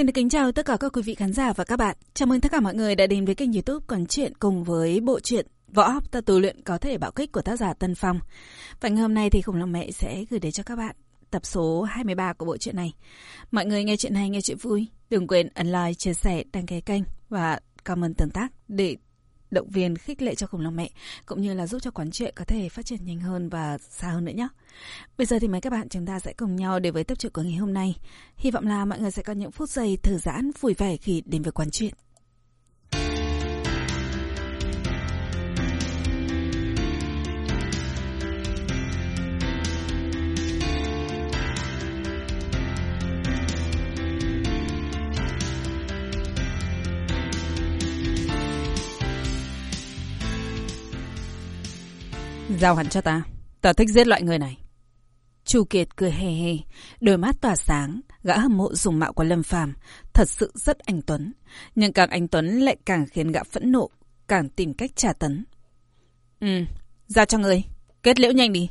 Xin được kính chào tất cả các quý vị khán giả và các bạn. Chào mừng tất cả mọi người đã đến với kênh youtube Quán Chuyện cùng với bộ truyện Võ học ta tu luyện có thể bạo kích của tác giả Tân Phong. Và ngày hôm nay thì Khủng Long Mẹ sẽ gửi đến cho các bạn tập số 23 của bộ truyện này. Mọi người nghe chuyện hay, nghe chuyện vui. Đừng quên ấn like, chia sẻ, đăng ký kênh và comment tương tác để động viên, khích lệ cho khủng long mẹ, cũng như là giúp cho quán chuyện có thể phát triển nhanh hơn và xa hơn nữa nhé. Bây giờ thì mấy các bạn chúng ta sẽ cùng nhau đến với tập truyện của ngày hôm nay. Hy vọng là mọi người sẽ có những phút giây thư giãn, vui vẻ khi đến với quán chuyện. Giao hắn cho ta. Ta thích giết loại người này. Chu Kiệt cười hề hề, đôi mắt tỏa sáng, gã hâm mộ dùng mạo của Lâm Phàm, thật sự rất anh tuấn, nhưng càng anh tuấn lại càng khiến gã phẫn nộ, càng tìm cách trả tấn. "Ừ, ra cho người, kết liễu nhanh đi."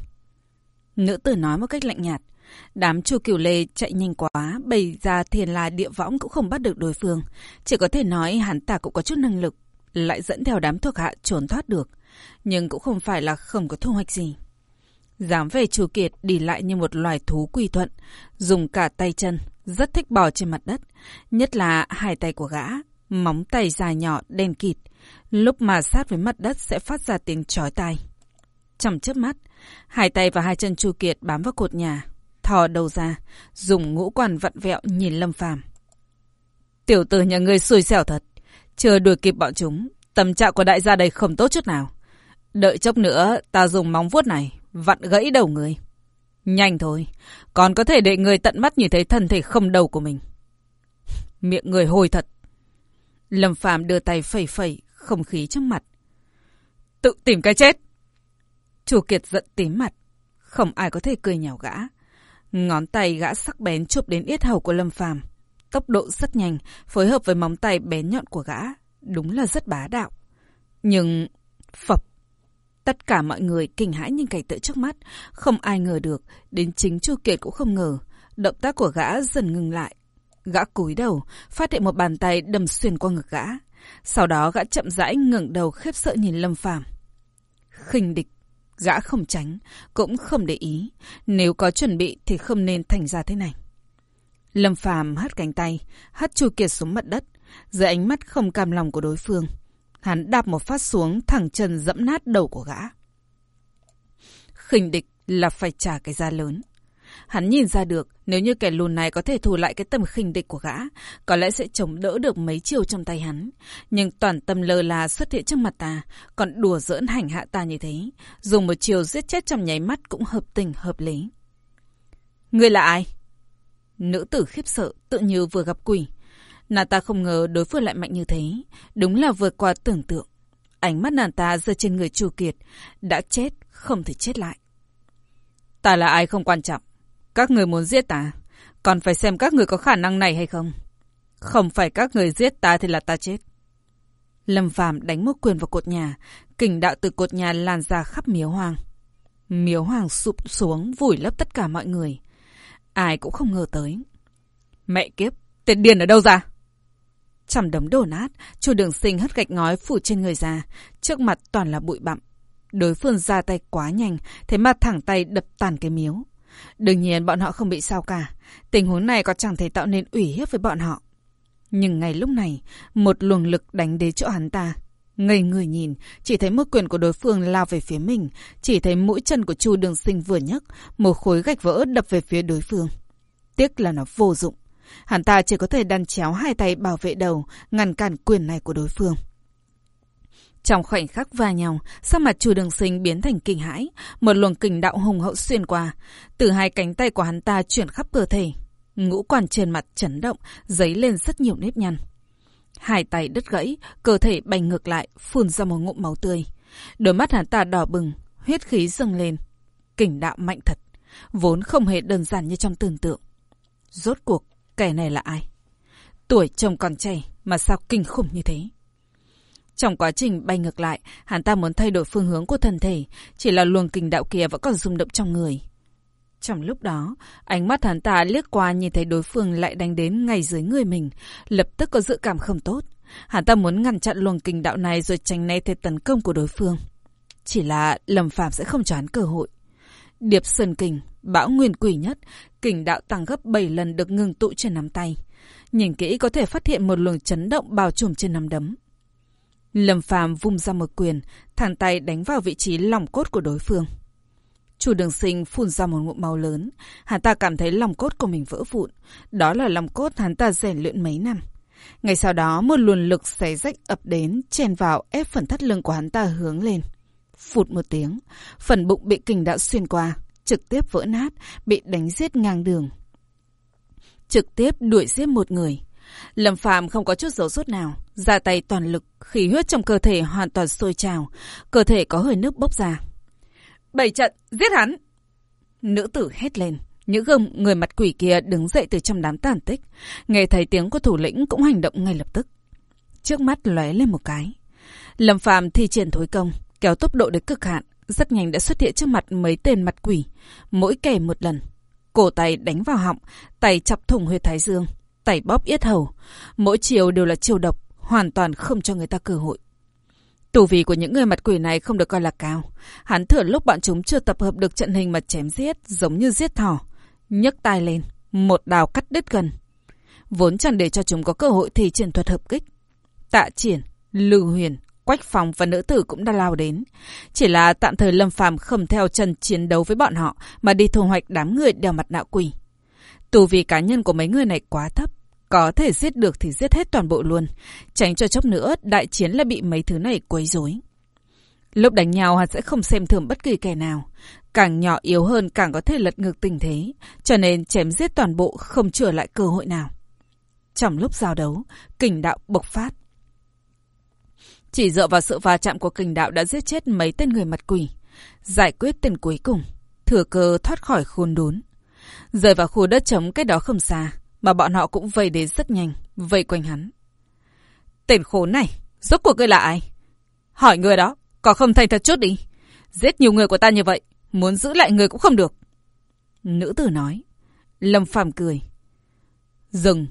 Nữ tử nói một cách lạnh nhạt. Đám Chu Cửu Lê chạy nhanh quá, bày ra thiền là địa võng cũng không bắt được đối phương, chỉ có thể nói hắn ta cũng có chút năng lực, lại dẫn theo đám thuộc hạ trốn thoát được nhưng cũng không phải là không có thu hoạch gì. Dám về chủ kiệt đi lại như một loài thú quy thuận, dùng cả tay chân, rất thích bò trên mặt đất, nhất là hai tay của gã, móng tay dài nhỏ đen kịt, lúc mà sát với mặt đất sẽ phát ra tiếng chói tai. Trong chớp mắt, hai tay và hai chân Chu Kiệt bám vào cột nhà, thò đầu ra, dùng ngũ quan vặn vẹo nhìn Lâm Phàm. Tiểu tử nhà ngươi xui xẻo thật, chưa đuổi kịp bọn chúng, tâm trạng của đại gia đây không tốt chút nào. Đợi chốc nữa, ta dùng móng vuốt này, vặn gãy đầu người. Nhanh thôi, còn có thể để người tận mắt nhìn thấy thân thể không đầu của mình. Miệng người hôi thật. Lâm Phàm đưa tay phẩy phẩy, không khí trong mặt. Tự tìm cái chết. Chu Kiệt giận tím mặt. Không ai có thể cười nhào gã. Ngón tay gã sắc bén chụp đến yết hầu của Lâm Phàm Tốc độ rất nhanh, phối hợp với móng tay bén nhọn của gã. Đúng là rất bá đạo. Nhưng... Phập. Tất cả mọi người kinh hãi nhìn cảnh tượng trước mắt, không ai ngờ được, đến chính Chu Kiệt cũng không ngờ. Động tác của gã dần ngừng lại. Gã cúi đầu, phát hiện một bàn tay đâm xuyên qua ngực gã. Sau đó gã chậm rãi ngẩng đầu khiếp sợ nhìn Lâm Phàm. khinh địch, gã không tránh, cũng không để ý. Nếu có chuẩn bị thì không nên thành ra thế này. Lâm Phàm hất cánh tay, hất Chu Kiệt xuống mặt đất, dưới ánh mắt không cam lòng của đối phương. Hắn đạp một phát xuống thẳng chân dẫm nát đầu của gã. khinh địch là phải trả cái giá lớn. Hắn nhìn ra được nếu như kẻ lùn này có thể thù lại cái tầm khinh địch của gã, có lẽ sẽ chống đỡ được mấy chiều trong tay hắn. Nhưng toàn tâm lơ là xuất hiện trước mặt ta, còn đùa giỡn hành hạ ta như thế. Dùng một chiều giết chết trong nháy mắt cũng hợp tình hợp lý. Ngươi là ai? Nữ tử khiếp sợ, tự như vừa gặp quỷ. Nàng ta không ngờ đối phương lại mạnh như thế. Đúng là vượt qua tưởng tượng. Ánh mắt nàng ta rơi trên người Chu Kiệt. Đã chết, không thể chết lại. Ta là ai không quan trọng. Các người muốn giết ta. Còn phải xem các người có khả năng này hay không. Không phải các người giết ta thì là ta chết. Lâm Phàm đánh một quyền vào cột nhà. Kình đạo từ cột nhà lan ra khắp miếu hoàng. Miếu hoàng sụp xuống vùi lấp tất cả mọi người. Ai cũng không ngờ tới. Mẹ kiếp, tiền điền ở đâu ra? Chằm đống đổ nát, chu đường sinh hất gạch ngói phủ trên người ra, trước mặt toàn là bụi bặm. Đối phương ra tay quá nhanh, thế mà thẳng tay đập tàn cái miếu. Đương nhiên bọn họ không bị sao cả, tình huống này có chẳng thể tạo nên ủy hiếp với bọn họ. Nhưng ngay lúc này, một luồng lực đánh đến chỗ hắn ta. Ngây người nhìn, chỉ thấy mức quyền của đối phương lao về phía mình, chỉ thấy mũi chân của Chu Đường Sinh vừa nhấc, một khối gạch vỡ đập về phía đối phương. Tiếc là nó vô dụng. Hắn ta chỉ có thể đàn chéo hai tay bảo vệ đầu, ngăn cản quyền này của đối phương. Trong khoảnh khắc va nhau, sắc mặt chủ đường sinh biến thành kinh hãi, một luồng kình đạo hùng hậu xuyên qua. Từ hai cánh tay của hắn ta chuyển khắp cơ thể. Ngũ quan trên mặt chấn động, dấy lên rất nhiều nếp nhăn. Hai tay đứt gãy, cơ thể bành ngược lại, phun ra một ngụm máu tươi. Đôi mắt hắn ta đỏ bừng, huyết khí dâng lên. Kình đạo mạnh thật, vốn không hề đơn giản như trong tưởng tượng. Rốt cuộc, Kẻ này là ai? Tuổi chồng còn trẻ mà sao kinh khủng như thế? Trong quá trình bay ngược lại, hắn ta muốn thay đổi phương hướng của thân thể, chỉ là luồng kình đạo kia vẫn còn rung động trong người. Trong lúc đó, ánh mắt hắn ta liếc qua nhìn thấy đối phương lại đánh đến ngay dưới người mình, lập tức có dự cảm không tốt. Hắn ta muốn ngăn chặn luồng kinh đạo này rồi tránh né thế tấn công của đối phương. Chỉ là Lâm Phạm sẽ không cho hắn cơ hội. Điệp Sơn Kình, bão nguyên quỷ nhất, kình đạo tăng gấp 7 lần được ngừng tụ trên nắm tay. Nhìn kỹ có thể phát hiện một luồng chấn động bao trùm trên nắm đấm. Lâm Phàm vung ra một quyền, thẳng tay đánh vào vị trí lòng cốt của đối phương. Chủ đường sinh phun ra một ngụm máu lớn. Hắn ta cảm thấy lòng cốt của mình vỡ vụn. Đó là lòng cốt hắn ta rèn luyện mấy năm. Ngay sau đó, một luồng lực xé rách ập đến, chèn vào ép phần thắt lưng của hắn ta hướng lên. Phụt một tiếng, phần bụng bị kình đạo xuyên qua, trực tiếp vỡ nát, bị đánh giết ngang đường. Trực tiếp đuổi giết một người. Lâm Phàm không có chút dấu sốt nào, ra tay toàn lực, khí huyết trong cơ thể hoàn toàn sôi trào, cơ thể có hơi nước bốc ra. Bảy trận, giết hắn! Nữ tử hét lên. Những gương người mặt quỷ kia đứng dậy từ trong đám tàn tích. Nghe thấy tiếng của thủ lĩnh cũng hành động ngay lập tức. Trước mắt lóe lên một cái. Lâm Phàm thi triển thối công, kéo tốc độ đến cực hạn, rất nhanh đã xuất hiện trước mặt mấy tên mặt quỷ, mỗi kẻ một lần. Cổ tay đánh vào họng, tay chọc thủng huyệt thái dương, tay bóp yết hầu. Mỗi chiều đều là chiều độc, hoàn toàn không cho người ta cơ hội. Tù vì của những người mặt quỷ này không được coi là cao. Hắn thừa lúc bọn chúng chưa tập hợp được trận hình mà chém giết, giống như giết thỏ. nhấc tay lên, một đào cắt đứt gần. Vốn chẳng để cho chúng có cơ hội thì triển thuật hợp kích. Tạ triển, lưu huyền, quách phòng và nữ tử cũng đã lao đến. Chỉ là tạm thời Lâm phàm không theo chân chiến đấu với bọn họ mà đi thu hoạch đám người đeo mặt nạ quỷ. Tù vì cá nhân của mấy người này quá thấp. Có thể giết được thì giết hết toàn bộ luôn. Tránh cho chốc nữa, đại chiến là bị mấy thứ này quấy rối. Lúc đánh nhau hắn sẽ không xem thường bất kỳ kẻ nào. Càng nhỏ yếu hơn càng có thể lật ngược tình thế. Cho nên chém giết toàn bộ không trở lại cơ hội nào. Trong lúc giao đấu, kình đạo bộc phát. Chỉ dựa vào sự va chạm của kình đạo đã giết chết mấy tên người mặt quỷ. Giải quyết tên cuối cùng. Thừa cơ thoát khỏi khôn đốn. Rời vào khu đất trống cách đó không xa. Mà bọn họ cũng vây đến rất nhanh, vây quanh hắn. Tên khốn này, rốt cuộc ngươi là ai? Hỏi người đó, có không thành thật chút đi. Giết nhiều người của ta như vậy, muốn giữ lại người cũng không được. Nữ tử nói. Lâm Phàm cười. Dừng.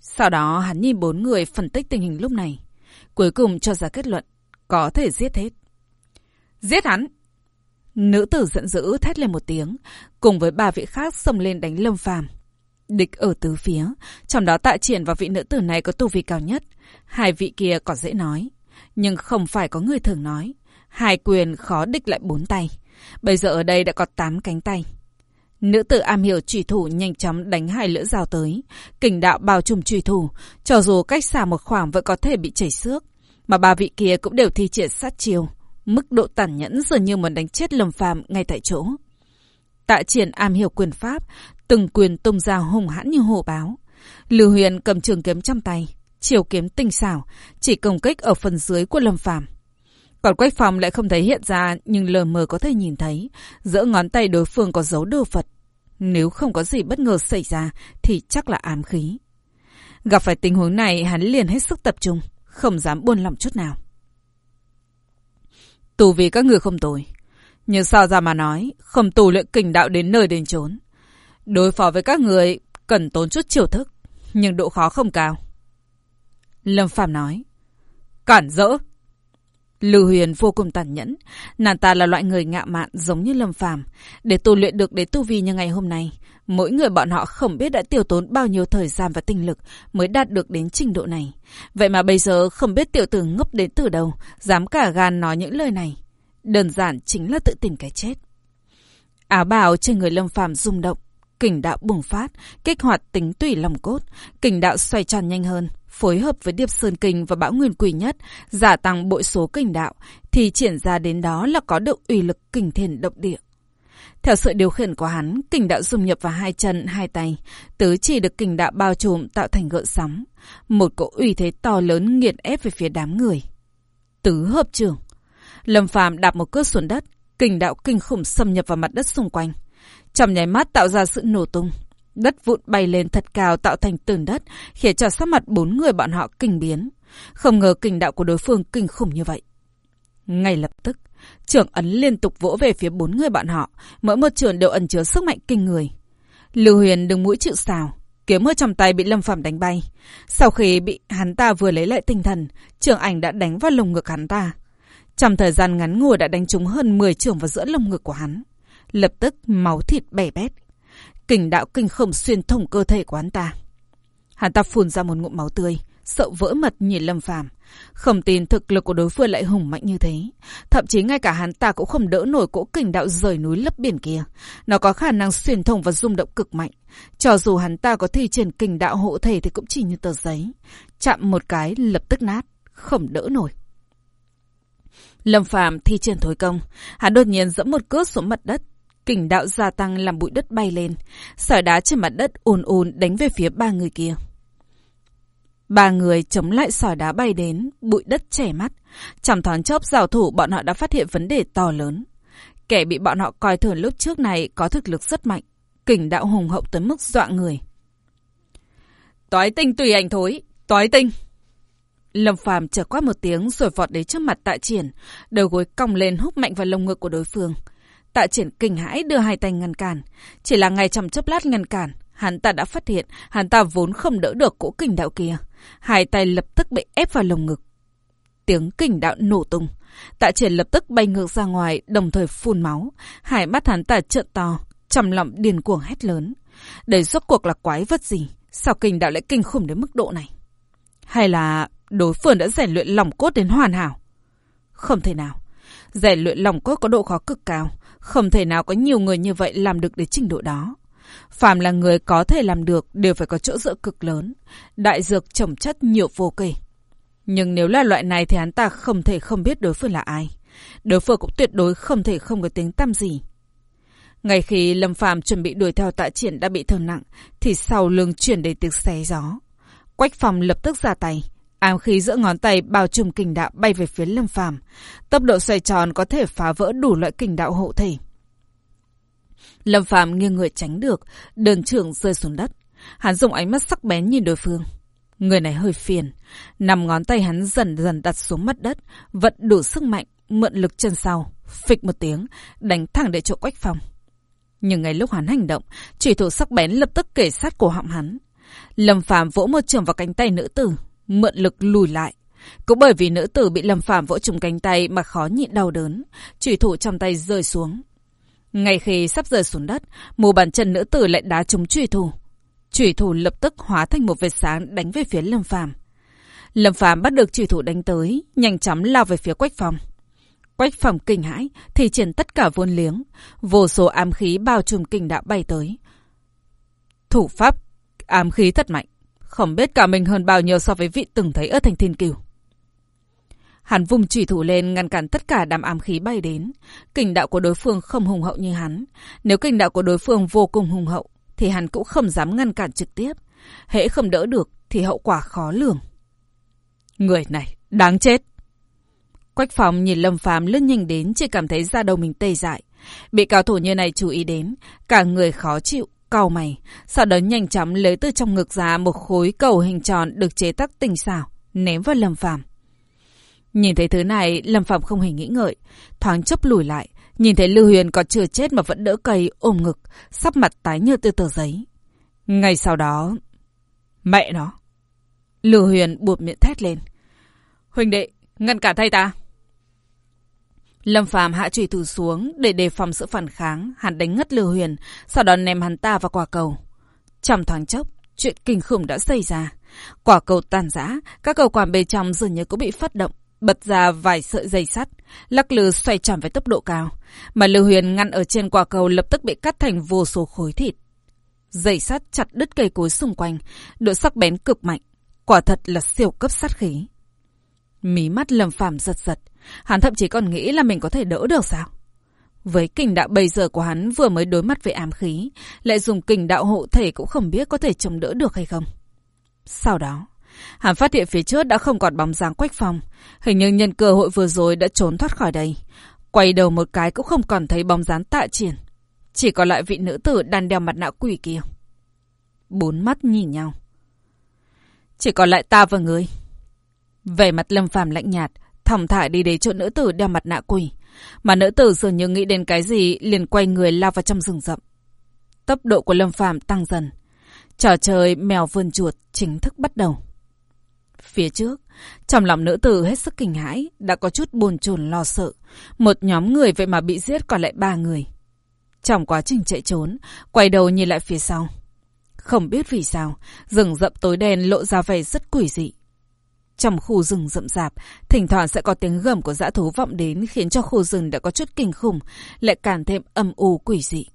Sau đó hắn nhìn bốn người phân tích tình hình lúc này. Cuối cùng cho ra kết luận, có thể giết hết. Giết hắn! Nữ tử giận dữ thét lên một tiếng, cùng với ba vị khác xông lên đánh Lâm Phàm. Địch ở tứ phía, trong đó tạ triển và vị nữ tử này có tu vi cao nhất. Hai vị kia còn dễ nói, nhưng không phải có người thường nói. Hai quyền khó địch lại bốn tay. Bây giờ ở đây đã có tám cánh tay. Nữ tử am hiểu trùy thủ nhanh chóng đánh hai lưỡi dao tới. Kình đạo bao trùm trùy thủ, cho dù cách xa một khoảng vẫn có thể bị chảy xước. Mà ba vị kia cũng đều thi triển sát chiêu. Mức độ tàn nhẫn dường như muốn đánh chết lầm phàm ngay tại chỗ. Tạ triển am hiểu quyền pháp, từng quyền tung ra hùng hãn như hổ báo. Lưu Huyền cầm trường kiếm trong tay, chiều kiếm tinh xảo, chỉ công kích ở phần dưới của Lâm Phàm. Còn Quách Phong lại không thấy hiện ra nhưng lờ mờ có thể nhìn thấy, giữa ngón tay đối phương có dấu đồ Phật. Nếu không có gì bất ngờ xảy ra thì chắc là ám khí. Gặp phải tình huống này hắn liền hết sức tập trung, không dám buôn lòng chút nào. Tù vì các người không tồi. Nhưng sao ra mà nói, không tù luyện kình đạo đến nơi đến chốn. Đối phó với các người cần tốn chút chiều thức, nhưng độ khó không cao. Lâm Phạm nói. Cản rỡ. Lưu Huyền vô cùng tàn nhẫn. Nàng ta là loại người ngạo mạn giống như Lâm Phàm Để tu luyện được đến tu vi như ngày hôm nay, mỗi người bọn họ không biết đã tiêu tốn bao nhiêu thời gian và tinh lực mới đạt được đến trình độ này. Vậy mà bây giờ không biết tiểu tử ngốc đến từ đâu, dám cả gan nói những lời này. Đơn giản chính là tự tìm cái chết. Áo bào trên người Lâm Phàm rung động, kình đạo bùng phát, kích hoạt tính tùy lòng cốt, kình đạo xoay tròn nhanh hơn, phối hợp với Điệp Sơn Kình và Bão Nguyên Quỷ Nhất, giả tăng bội số kình đạo, thì triển ra đến đó là có được uy lực kình thiền động địa. Theo sự điều khiển của hắn, kình đạo dung nhập vào hai chân, hai tay, tứ chỉ được kình đạo bao trùm tạo thành gợn sóng. Một cỗ uy thế to lớn nghiền ép về phía đám người. Tứ hợp trường. Lâm phàm đạp một cước xuống đất, kình đạo kinh khủng xâm nhập vào mặt đất xung quanh. Trong nháy mắt tạo ra sự nổ tung. Đất vụn bay lên thật cao tạo thành tường đất, khiến cho sắc mặt bốn người bọn họ kinh biến. Không ngờ kình đạo của đối phương kinh khủng như vậy. Ngay lập tức, trưởng ấn liên tục vỗ về phía bốn người bọn họ, mỗi một trường đều ẩn chứa sức mạnh kinh người. Lưu Huyền đứng mũi chịu sào, kiếm ở trong tay bị Lâm Phàm đánh bay. Sau khi bị hắn ta vừa lấy lại tinh thần, trưởng ảnh đã đánh vào lồng ngực hắn ta. Trong thời gian ngắn ngủi đã đánh trúng hơn 10 trường vào giữa lồng ngực của hắn. Lập tức máu thịt bẻ bét. Kình đạo kinh khủng xuyên thủng cơ thể của hắn ta. Hắn ta phun ra một ngụm máu tươi, sợ vỡ mật nhìn Lâm Phàm, không tin thực lực của đối phương lại hùng mạnh như thế. Thậm chí ngay cả hắn ta cũng không đỡ nổi cỗ kình đạo rời núi lấp biển kia. Nó có khả năng xuyên thủng và rung động cực mạnh. Cho dù hắn ta có thi triển kình đạo hộ thể thì cũng chỉ như tờ giấy. Chạm một cái lập tức nát, không đỡ nổi. Lâm Phàm thi triển thối công, hắn đột nhiên dẫm một cước xuống mặt đất, kình đạo gia tăng làm bụi đất bay lên, sỏi đá trên mặt đất ồn ồn đánh về phía ba người kia. Ba người chống lại sỏi đá bay đến, bụi đất chảy mắt. Chẳng thoáng chốc giao thủ bọn họ đã phát hiện vấn đề to lớn. Kẻ bị bọn họ coi thường lúc trước này có thực lực rất mạnh. Kình đạo hùng hậu tới mức dọa người. Toái tinh tùy ảnh thối, toái tinh. Lâm Phàm chợt quát một tiếng rồi vọt đến trước mặt Tạ Triển, đầu gối cong lên húc mạnh vào lồng ngực của đối phương. Tạ Triển kinh hãi đưa hai tay ngăn cản, chỉ là ngay trong chốc lát ngăn cản, hắn ta đã phát hiện hắn ta vốn không đỡ được cỗ kình đạo kia, hai tay lập tức bị ép vào lồng ngực. Tiếng kình đạo nổ tung, Tạ Triển lập tức bay ngược ra ngoài, đồng thời phun máu, hai mắt hắn ta trợn to, trầm lọng điền cuồng hét lớn. Đây rốt cuộc là quái vật gì? Sao kình đạo lại kinh khủng đến mức độ này? Hay là đối phương đã rèn luyện lòng cốt đến hoàn hảo? Không thể nào. Rèn luyện lòng cốt có độ khó cực cao. Không thể nào có nhiều người như vậy làm được đến trình độ đó. Phàm là người có thể làm được đều phải có chỗ dựa cực lớn. Đại dược trồng chất nhiều vô kể. Nhưng nếu là loại này thì hắn ta không thể không biết đối phương là ai. Đối phương cũng tuyệt đối không thể không có tiếng tăm gì. Ngay khi Lâm Phàm chuẩn bị đuổi theo tạ triển đã bị thương nặng, thì sau lưng chuyển đến tiếng xé gió. Quách phòng lập tức ra tay. Ám khí giữa ngón tay bao trùm kình đạo bay về phía Lâm Phàm. Tốc độ xoay tròn có thể phá vỡ đủ loại kình đạo hộ thể. Lâm Phàm nghiêng người tránh được, đơn trưởng rơi xuống đất. Hắn dùng ánh mắt sắc bén nhìn đối phương. Người này hơi phiền. Nằm ngón tay hắn dần dần đặt xuống mặt đất, vận đủ sức mạnh, mượn lực chân sau. Phịch một tiếng, đánh thẳng để chỗ quách phòng. Nhưng ngay lúc hắn hành động, chỉ thủ sắc bén lập tức kể sát cổ họng hắn. Lâm Phàm vỗ một trường vào cánh tay nữ tử, mượn lực lùi lại. Cũng bởi vì nữ tử bị Lâm Phàm vỗ trúng cánh tay mà khó nhịn đau đớn, chủy thủ trong tay rơi xuống. Ngay khi sắp rơi xuống đất, mù bàn chân nữ tử lại đá trúng chủy thủ. Chủy thủ lập tức hóa thành một vệt sáng đánh về phía Lâm Phàm. Lâm Phàm bắt được chủy thủ đánh tới, nhanh chóng lao về phía Quách phòng. Quách phòng kinh hãi, thì triển tất cả vốn liếng, vô số ám khí bao trùm kinh đạo bay tới. Thủ pháp ám khí thật mạnh, không biết cả mình hơn bao nhiêu so với vị từng thấy ở thành thiên kiều. Hắn vùng chỉ thủ lên ngăn cản tất cả đám ám khí bay đến. Kình đạo của đối phương không hùng hậu như hắn. Nếu kình đạo của đối phương vô cùng hùng hậu, thì hắn cũng không dám ngăn cản trực tiếp. Hễ không đỡ được, thì hậu quả khó lường. Người này, đáng chết. Quách phòng nhìn Lâm Phàm lướt nhanh đến, chỉ cảm thấy da đầu mình tê dại. Bị cao thủ như này chú ý đến, cả người khó chịu, cau mày. Sau đó nhanh chóng lấy từ trong ngực ra một khối cầu hình tròn được chế tác tinh xảo, ném vào Lâm Phàm. Nhìn thấy thứ này, Lâm Phạm không hề nghĩ ngợi. Thoáng chốc lùi lại, nhìn thấy Lưu Huyền còn chưa chết mà vẫn đỡ cây, ôm ngực, sắp mặt tái nhợt từ tờ giấy. Ngay sau đó... Mẹ nó! Lưu Huyền buộc miệng thét lên. Huỳnh đệ, ngăn cả thay ta! Lâm Phàm hạ trùy thủ xuống để đề phòng sự phản kháng, hắn đánh ngất Lưu Huyền, sau đó ném hắn ta vào quả cầu. Trong thoáng chốc, chuyện kinh khủng đã xảy ra. Quả cầu tan rã, các cầu quản bên trong dường như cũng bị phát động, bật ra vài sợi dây sắt, lắc lư xoay tròn với tốc độ cao, mà Lưu Huyền ngăn ở trên quả cầu lập tức bị cắt thành vô số khối thịt. Dây sắt chặt đứt cây cối xung quanh, độ sắc bén cực mạnh, quả thật là siêu cấp sát khí. Mí mắt Lâm Phàm giật giật, hắn thậm chí còn nghĩ là mình có thể đỡ được sao? Với kình đạo bây giờ của hắn vừa mới đối mặt với ám khí, lại dùng kình đạo hộ thể cũng không biết có thể chống đỡ được hay không. Sau đó, Hắn phát hiện phía trước đã không còn bóng dáng quách phòng, Hình như nhân cơ hội vừa rồi đã trốn thoát khỏi đây. Quay đầu một cái cũng không còn thấy bóng dáng tạ triển. Chỉ còn lại vị nữ tử đang đeo mặt nạ quỷ kia. Bốn mắt nhìn nhau. Chỉ còn lại ta và người. Về mặt lâm phàm lạnh nhạt, thỏng thả đi đến chỗ nữ tử đeo mặt nạ quỷ. Mà nữ tử dường như nghĩ đến cái gì liền quay người lao vào trong rừng rậm. Tốc độ của Lâm Phàm tăng dần. Trò chơi mèo vươn chuột chính thức bắt đầu. Phía trước, trong lòng nữ tử hết sức kinh hãi, đã có chút buồn chồn lo sợ. Một nhóm người vậy mà bị giết còn lại ba người. Trong quá trình chạy trốn, quay đầu nhìn lại phía sau. Không biết vì sao, rừng rậm tối đen lộ ra vẻ rất quỷ dị. Trong khu rừng rậm rạp, thỉnh thoảng sẽ có tiếng gầm của dã thú vọng đến khiến cho khu rừng đã có chút kinh khủng, lại càng thêm âm u quỷ dị.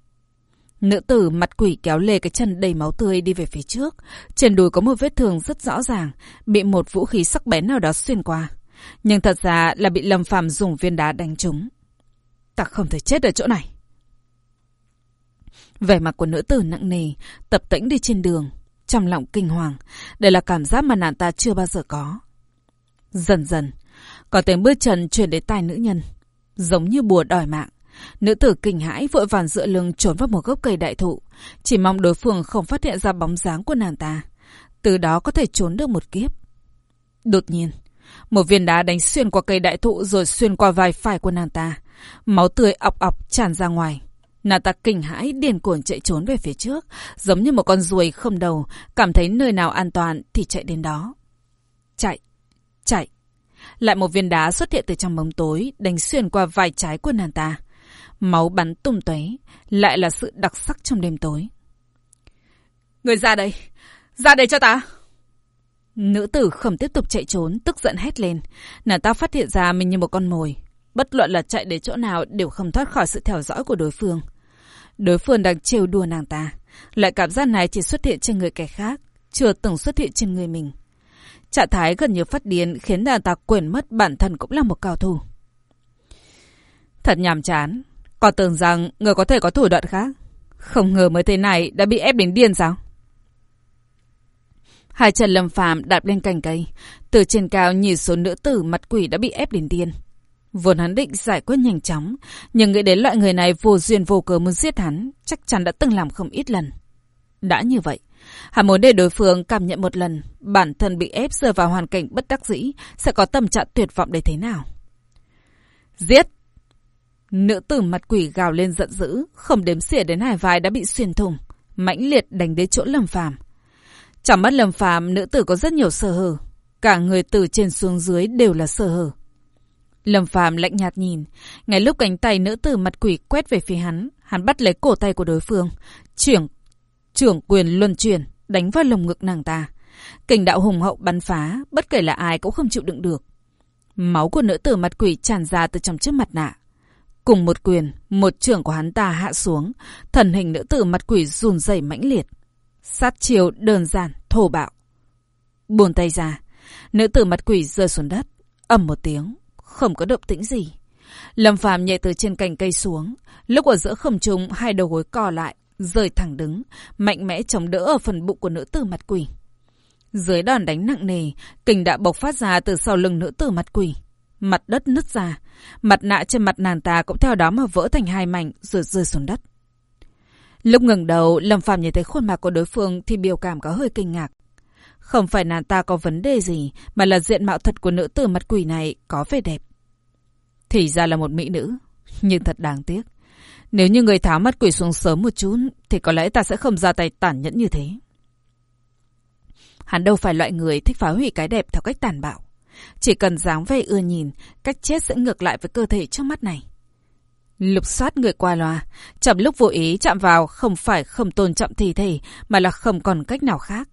Nữ tử mặt quỷ kéo lê cái chân đầy máu tươi đi về phía trước. Trên đùi có một vết thương rất rõ ràng, bị một vũ khí sắc bén nào đó xuyên qua. Nhưng thật ra là bị Lâm Phàm dùng viên đá đánh trúng. Ta không thể chết ở chỗ này. Vẻ mặt của nữ tử nặng nề, tập tĩnh đi trên đường, trong lòng kinh hoàng. Đây là cảm giác mà nàng ta chưa bao giờ có. Dần dần, có tiếng bước chân truyền đến tai nữ nhân, giống như bùa đòi mạng. Nữ tử kinh hãi vội vàng dựa lưng trốn vào một gốc cây đại thụ, chỉ mong đối phương không phát hiện ra bóng dáng của nàng ta. Từ đó có thể trốn được một kiếp. Đột nhiên, một viên đá đánh xuyên qua cây đại thụ rồi xuyên qua vai phải của nàng ta. Máu tươi ọc ọc tràn ra ngoài. Nàng ta kinh hãi điên cuồng chạy trốn về phía trước, giống như một con ruồi không đầu, cảm thấy nơi nào an toàn thì chạy đến đó. Chạy, chạy. Lại một viên đá xuất hiện từ trong bóng tối, đánh xuyên qua vai trái của nàng ta. Máu bắn tung tóe, lại là sự đặc sắc trong đêm tối. Người ra đây! Ra đây cho ta! Nữ tử không tiếp tục chạy trốn, tức giận hét lên. Nàng ta phát hiện ra mình như một con mồi. Bất luận là chạy đến chỗ nào đều không thoát khỏi sự theo dõi của đối phương. Đối phương đang trêu đùa nàng ta. Lại cảm giác này chỉ xuất hiện trên người kẻ khác, chưa từng xuất hiện trên người mình. Trạng thái gần như phát điên khiến nàng ta quên mất bản thân cũng là một cao thủ. Thật nhàm chán. Còn tưởng rằng người có thể có thủ đoạn khác. Không ngờ mới thế này đã bị ép đến điên sao? Hai chân lâm phàm đạp lên cành cây. Từ trên cao nhìn số nữ tử mặt quỷ đã bị ép đến điên. Vốn hắn định giải quyết nhanh chóng, nhưng nghĩ đến loại người này vô duyên vô cớ muốn giết hắn, chắc chắn đã từng làm không ít lần. Đã như vậy, hắn muốn để đối phương cảm nhận một lần bản thân bị ép rơi vào hoàn cảnh bất đắc dĩ sẽ có tâm trạng tuyệt vọng đến thế nào. Giết! Nữ tử mặt quỷ gào lên giận dữ, không đếm xỉa đến hai vai đã bị xuyên thủng, mãnh liệt đánh đến chỗ Lâm Phàm. Trong mắt Lâm Phàm, nữ tử có rất nhiều sơ hở, cả người từ trên xuống dưới đều là sơ hở. Lâm Phàm lạnh nhạt nhìn, ngay lúc cánh tay nữ tử mặt quỷ quét về phía hắn, hắn bắt lấy cổ tay của đối phương, chuyển trưởng quyền luân chuyển, đánh vào lồng ngực nàng ta. Kình đạo hùng hậu bắn phá, bất kể là ai cũng không chịu đựng được. Máu của nữ tử mặt quỷ tràn ra từ trong chiếc mặt nạ. Cùng một quyền, một trưởng của hắn ta hạ xuống, thần hình nữ tử mặt quỷ run rẩy mãnh liệt. Sát chiều đơn giản, thô bạo. Buồn tay ra, nữ tử mặt quỷ rơi xuống đất, ầm một tiếng, không có động tĩnh gì. Lâm Phàm nhảy từ trên cành cây xuống, lúc ở giữa không trung hai đầu gối co lại, rời thẳng đứng, mạnh mẽ chống đỡ ở phần bụng của nữ tử mặt quỷ. Dưới đòn đánh nặng nề, kình đã bộc phát ra từ sau lưng nữ tử mặt quỷ. Mặt đất nứt ra, mặt nạ trên mặt nàng ta cũng theo đó mà vỡ thành hai mảnh rồi rơi xuống đất. Lúc ngừng đầu, Lâm Phàm nhìn thấy khuôn mặt của đối phương thì biểu cảm có hơi kinh ngạc. Không phải nàng ta có vấn đề gì, mà là diện mạo thật của nữ tử mặt quỷ này có vẻ đẹp. Thì ra là một mỹ nữ, nhưng thật đáng tiếc. Nếu như người tháo mắt quỷ xuống sớm một chút, thì có lẽ ta sẽ không ra tay tàn nhẫn như thế. Hắn đâu phải loại người thích phá hủy cái đẹp theo cách tàn bạo. Chỉ cần dáng vẻ ưa nhìn, cách chết sẽ ngược lại với cơ thể trước mắt này. Lục soát người qua loa, chậm lúc vô ý chạm vào không phải không tôn trọng thi thể, mà là không còn cách nào khác.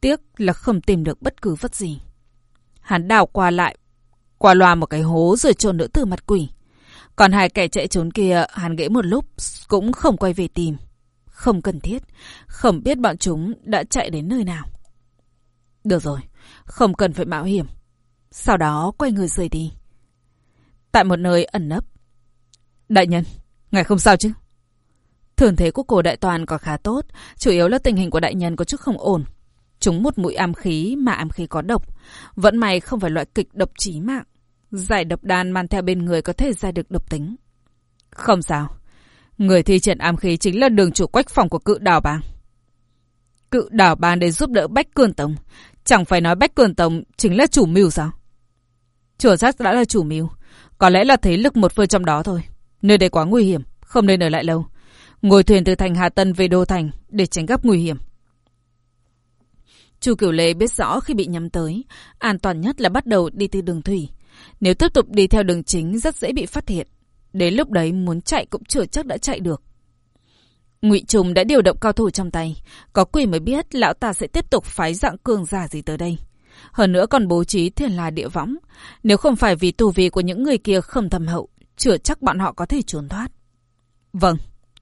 Tiếc là không tìm được bất cứ vật gì. Hắn đào qua lại, qua loa một cái hố rồi trôn nữ tử mặt quỷ. Còn hai kẻ chạy trốn kia, hắn nghĩ một lúc cũng không quay về tìm. Không cần thiết, không biết bọn chúng đã chạy đến nơi nào. Được rồi, không cần phải mạo hiểm. Sau đó quay người rời đi. Tại một nơi ẩn nấp. Đại nhân, ngài không sao chứ? Thường thế của cổ đại toàn có khá tốt, chủ yếu là tình hình của đại nhân có chút không ổn. Chúng một mũi am khí mà am khí có độc. Vẫn may không phải loại kịch độc chí mạng. Giải độc đan mang theo bên người có thể giải được độc tính. Không sao. Người thi triển am khí chính là đường chủ quách phòng của cự đào bang. Cự đào bang để giúp đỡ Bách Cương Tông. Chẳng phải nói Bách Cương Tông chính là chủ mưu sao? Chùa chắc đã là chủ mưu. Có lẽ là thế lực một phương trong đó thôi. Nơi đây quá nguy hiểm, không nên ở lại lâu. Ngồi thuyền từ thành Hà Tân về Đô Thành để tránh gặp nguy hiểm. Chu cửu Lê biết rõ khi bị nhắm tới, an toàn nhất là bắt đầu đi từ đường thủy. Nếu tiếp tục đi theo đường chính rất dễ bị phát hiện. Đến lúc đấy muốn chạy cũng chưa chắc đã chạy được. Ngụy Trùng đã điều động cao thủ trong tay, có quỷ mới biết lão ta sẽ tiếp tục phái dạng cường giả gì tới đây. Hơn nữa còn bố trí thiên là địa võng. Nếu không phải vì tù vi của những người kia không thầm hậu, chưa chắc bọn họ có thể trốn thoát. Vâng,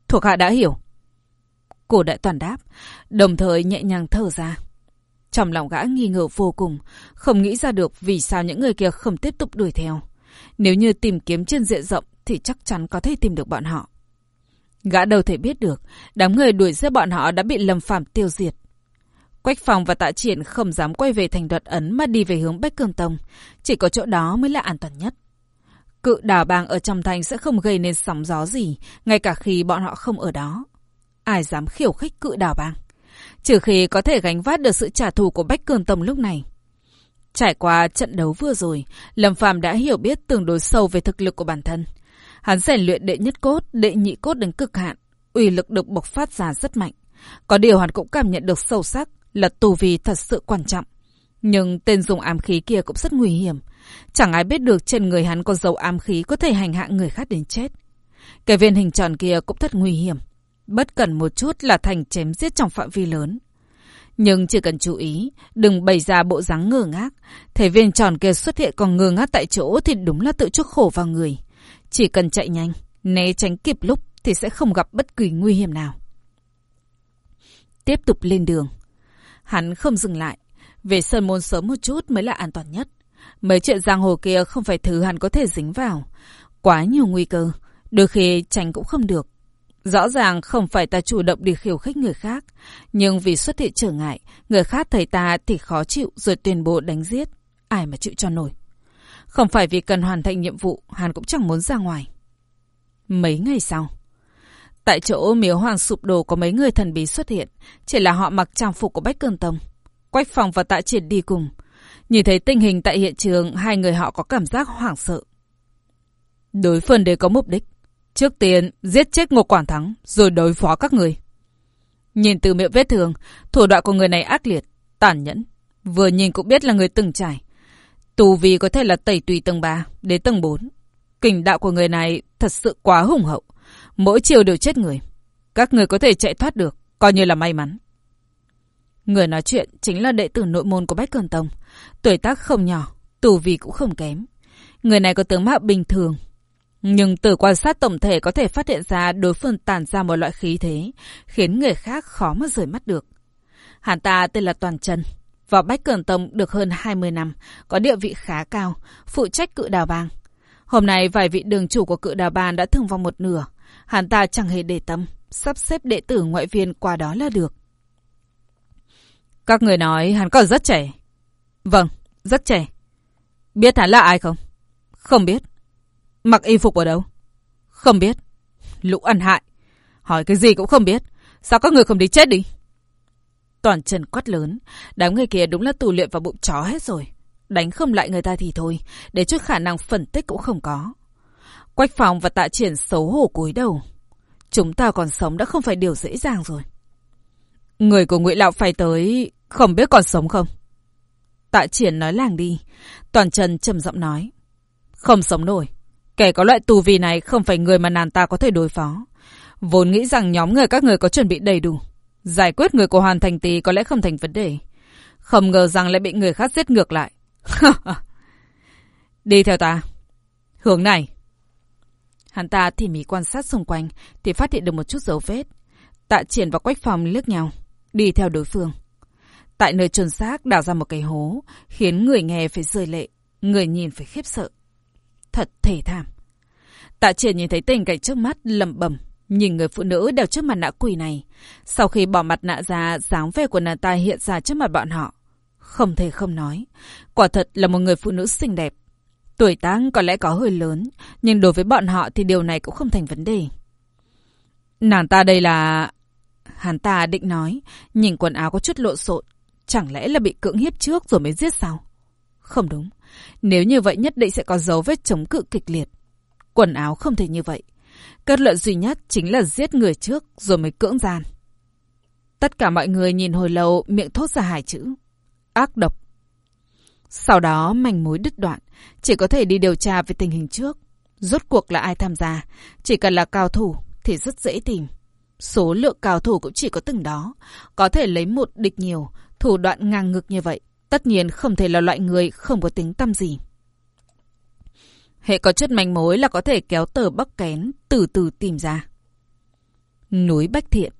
thuộc hạ đã hiểu. Cổ đại toàn đáp, đồng thời nhẹ nhàng thở ra. Trong lòng gã nghi ngờ vô cùng, không nghĩ ra được vì sao những người kia không tiếp tục đuổi theo. Nếu như tìm kiếm trên diện rộng thì chắc chắn có thể tìm được bọn họ. Gã đâu thể biết được, đám người đuổi giết bọn họ đã bị Lâm Phàm tiêu diệt. Quách Phòng và Tạ Triển không dám quay về thành đoạt ấn mà đi về hướng Bách Cương Tông. Chỉ có chỗ đó mới là an toàn nhất. Cự đảo bang ở trong thành sẽ không gây nên sóng gió gì, ngay cả khi bọn họ không ở đó. Ai dám khiêu khích cự đảo bang? Trừ khi có thể gánh vác được sự trả thù của Bách cường Tông lúc này. Trải qua trận đấu vừa rồi, Lâm Phàm đã hiểu biết tương đối sâu về thực lực của bản thân. Hắn rèn luyện đệ nhất cốt, đệ nhị cốt đến cực hạn, uy lực được bộc phát ra rất mạnh. Có điều hắn cũng cảm nhận được sâu sắc là tù vi thật sự quan trọng. Nhưng tên dùng ám khí kia cũng rất nguy hiểm. Chẳng ai biết được trên người hắn có dấu ám khí có thể hành hạ người khác đến chết. Cái viên hình tròn kia cũng thật nguy hiểm. Bất cần một chút là thành chém giết trong phạm vi lớn. Nhưng chỉ cần chú ý, đừng bày ra bộ dáng ngơ ngác. Thể viên tròn kia xuất hiện còn ngơ ngác tại chỗ thì đúng là tự chuốc khổ vào người. Chỉ cần chạy nhanh, né tránh kịp lúc thì sẽ không gặp bất kỳ nguy hiểm nào. Tiếp tục lên đường. Hắn không dừng lại. Về Sơn Môn sớm một chút mới là an toàn nhất. Mấy chuyện giang hồ kia không phải thứ hắn có thể dính vào. Quá nhiều nguy cơ. Đôi khi tránh cũng không được. Rõ ràng không phải ta chủ động đi khiêu khích người khác. Nhưng vì xuất hiện trở ngại, người khác thấy ta thì khó chịu rồi tuyên bố đánh giết. Ai mà chịu cho nổi. Không phải vì cần hoàn thành nhiệm vụ, Hàn cũng chẳng muốn ra ngoài. Mấy ngày sau, tại chỗ miếu hoàng sụp đổ có mấy người thần bí xuất hiện, chỉ là họ mặc trang phục của Bách Cương Tông. Quách phòng và tạ triệt đi cùng. Nhìn thấy tình hình tại hiện trường, hai người họ có cảm giác hoảng sợ. Đối phương đều có mục đích. Trước tiên, giết chết Ngô Quảng Thắng, rồi đối phó các người. Nhìn từ miệng vết thương, thủ đoạn của người này ác liệt, tàn nhẫn. Vừa nhìn cũng biết là người từng trải. Tù vì có thể là tẩy tùy tầng 3 đến tầng 4. Kình đạo của người này thật sự quá hùng hậu. Mỗi chiều đều chết người. Các người có thể chạy thoát được, coi như là may mắn. Người nói chuyện chính là đệ tử nội môn của Bách Cường Tông. Tuổi tác không nhỏ, tù vì cũng không kém. Người này có tướng mạo bình thường. Nhưng từ quan sát tổng thể có thể phát hiện ra đối phương tàn ra một loại khí thế, khiến người khác khó mà rời mắt được. Hắn ta tên là Toàn Trần, vào Bách Cường Tông được hơn 20 năm, có địa vị khá cao, phụ trách cự đào bang. Hôm nay vài vị đường chủ của cự đào bang đã thương vong một nửa. Hắn ta chẳng hề để tâm, sắp xếp đệ tử ngoại viên qua đó là được. Các người nói hắn còn rất trẻ. Vâng, rất trẻ. Biết hắn là ai không? Không biết. Mặc y phục ở đâu? Không biết. Lũ ăn hại. Hỏi cái gì cũng không biết. Sao các người không đi chết đi? Toàn trần quát lớn. Đám người kia đúng là tù luyện vào bụng chó hết rồi. Đánh không lại người ta thì thôi. Để chút khả năng phân tích cũng không có. Quách phòng và tạ triển xấu hổ cúi đầu. Chúng ta còn sống đã không phải điều dễ dàng rồi. Người của ngụy Lão phải tới... Không biết còn sống không? Tạ triển nói làng đi. Toàn trần trầm giọng nói. Không sống nổi. Kẻ có loại tù vì này không phải người mà nàng ta có thể đối phó. Vốn nghĩ rằng nhóm người các người có chuẩn bị đầy đủ. Giải quyết người của Hoàn Thành tì có lẽ không thành vấn đề. Không ngờ rằng lại bị người khác giết ngược lại. Đi theo ta. Hướng này. Hắn ta tỉ mỉ quan sát xung quanh, thì phát hiện được một chút dấu vết. Tạ triển và quách phòng liếc nhau. Đi theo đối phương. Tại nơi trôn xác đào ra một cái hố, khiến người nghe phải rơi lệ. Người nhìn phải khiếp sợ. Thật thể thảm. Tạ triển nhìn thấy tình cảnh trước mắt lầm bẩm Nhìn người phụ nữ đeo trước mặt nạ quỷ này. Sau khi bỏ mặt nạ ra, dáng vẻ của nàng ta hiện ra trước mặt bọn họ. Không thể không nói. Quả thật là một người phụ nữ xinh đẹp. Tuổi tác có lẽ có hơi lớn, nhưng đối với bọn họ thì điều này cũng không thành vấn đề. Nàng ta đây là... Hắn ta định nói, nhìn quần áo có chút lộn xộn. Chẳng lẽ là bị cưỡng hiếp trước rồi mới giết sao? Không đúng. Nếu như vậy nhất định sẽ có dấu vết chống cự kịch liệt. Quần áo không thể như vậy. Kết luận duy nhất chính là giết người trước rồi mới cưỡng gian. Tất cả mọi người nhìn hồi lâu miệng thốt ra hai chữ. Ác độc. Sau đó manh mối đứt đoạn, chỉ có thể đi điều tra về tình hình trước. Rốt cuộc là ai tham gia, chỉ cần là cao thủ thì rất dễ tìm. Số lượng cao thủ cũng chỉ có từng đó, có thể lấy một địch nhiều, thủ đoạn ngang ngực như vậy, tất nhiên không thể là loại người không có tính tâm gì. Hệ có chất manh mối là có thể kéo tờ bắc kén, từ từ tìm ra. Núi Bách Thiện,